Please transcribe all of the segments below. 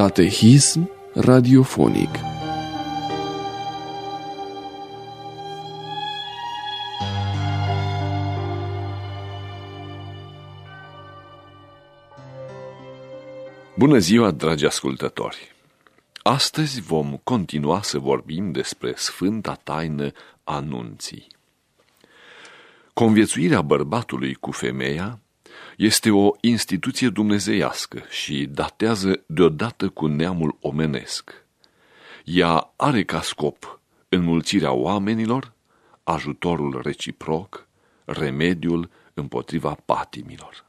Catehism radiofonic Bună ziua, dragi ascultători! Astăzi vom continua să vorbim despre Sfânta Taină Anunții. Conviețuirea bărbatului cu femeia este o instituție dumnezeiască și datează deodată cu neamul omenesc. Ea are ca scop înmulțirea oamenilor, ajutorul reciproc, remediul împotriva patimilor.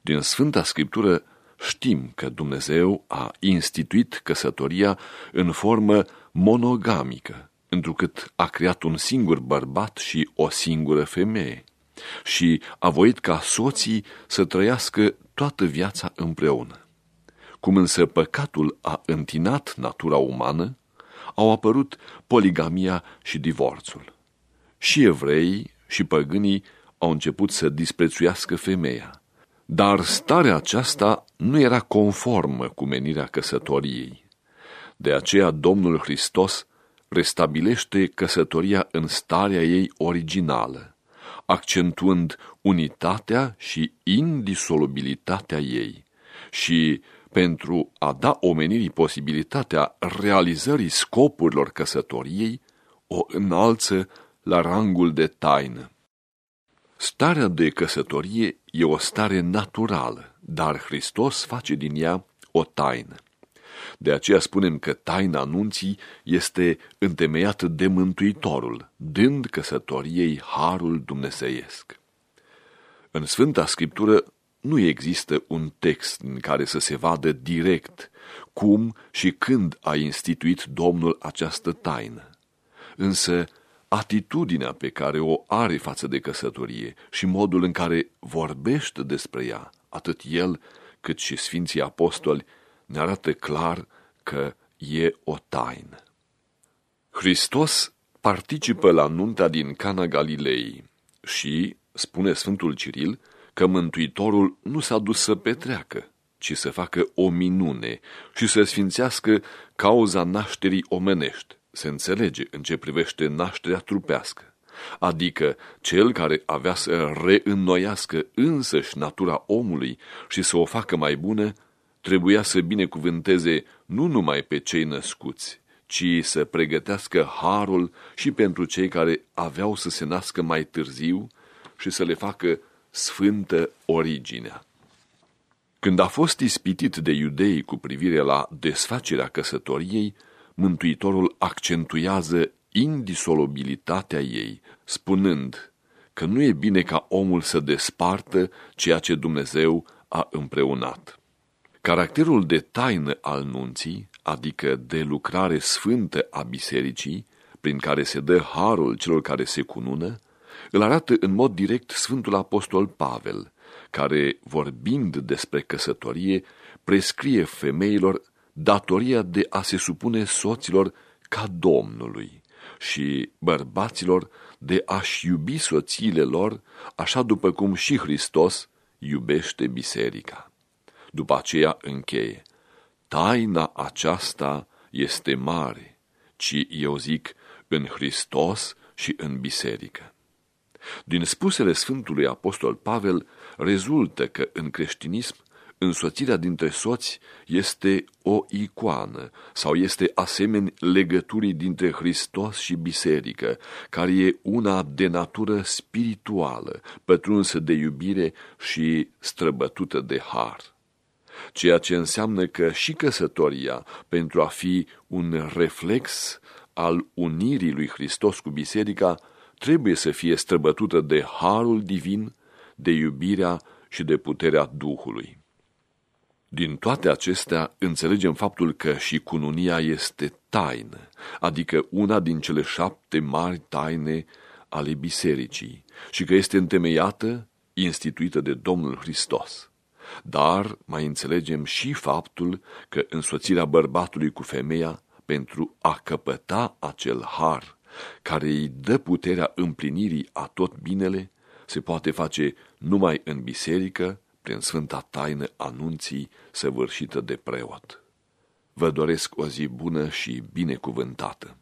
Din Sfânta Scriptură știm că Dumnezeu a instituit căsătoria în formă monogamică, întrucât a creat un singur bărbat și o singură femeie și a voit ca soții să trăiască toată viața împreună. Cum însă păcatul a întinat natura umană, au apărut poligamia și divorțul. Și evreii și păgânii au început să disprețuiască femeia, dar starea aceasta nu era conformă cu menirea căsătoriei. De aceea Domnul Hristos restabilește căsătoria în starea ei originală, accentuând unitatea și indisolubilitatea ei și pentru a da omenirii posibilitatea realizării scopurilor căsătoriei, o înalță la rangul de taină. Starea de căsătorie e o stare naturală, dar Hristos face din ea o taină. De aceea spunem că taina anunții este întemeiată de Mântuitorul, dând căsătoriei harul dumnezeiesc. În Sfânta Scriptură nu există un text în care să se vadă direct cum și când a instituit Domnul această taină. Însă, atitudinea pe care o are față de căsătorie și modul în care vorbește despre ea, atât el cât și Sfinții Apostoli, ne arată clar că e o taină. Hristos participă la nunta din Cana Galilei și, spune Sfântul Ciril, că Mântuitorul nu s-a dus să petreacă, ci să facă o minune și să sfințească cauza nașterii omenești. Se înțelege în ce privește nașterea trupească, adică cel care avea să reînnoiască însăși natura omului și să o facă mai bună, trebuia să binecuvânteze nu numai pe cei născuți, ci să pregătească harul și pentru cei care aveau să se nască mai târziu și să le facă sfântă originea. Când a fost ispitit de iudei cu privire la desfacerea căsătoriei, Mântuitorul accentuează indisolubilitatea ei, spunând că nu e bine ca omul să despartă ceea ce Dumnezeu a împreunat. Caracterul de taină al nunții, adică de lucrare sfântă a bisericii, prin care se dă harul celor care se cunună, îl arată în mod direct Sfântul Apostol Pavel, care, vorbind despre căsătorie, prescrie femeilor datoria de a se supune soților ca Domnului și bărbaților de a-și iubi soțiile lor, așa după cum și Hristos iubește biserica. După aceea încheie, taina aceasta este mare, ci eu zic în Hristos și în biserică. Din spusele Sfântului Apostol Pavel rezultă că în creștinism însoțirea dintre soți este o icoană sau este asemeni legăturii dintre Hristos și biserică, care e una de natură spirituală, pătrunsă de iubire și străbătută de har. Ceea ce înseamnă că și căsătoria, pentru a fi un reflex al unirii lui Hristos cu biserica, trebuie să fie străbătută de harul divin, de iubirea și de puterea Duhului. Din toate acestea înțelegem faptul că și cununia este taină, adică una din cele șapte mari taine ale bisericii și că este întemeiată, instituită de Domnul Hristos. Dar mai înțelegem și faptul că însoțirea bărbatului cu femeia pentru a căpăta acel har care îi dă puterea împlinirii a tot binele, se poate face numai în biserică, prin sfânta taină anunții săvârșită de preot. Vă doresc o zi bună și binecuvântată.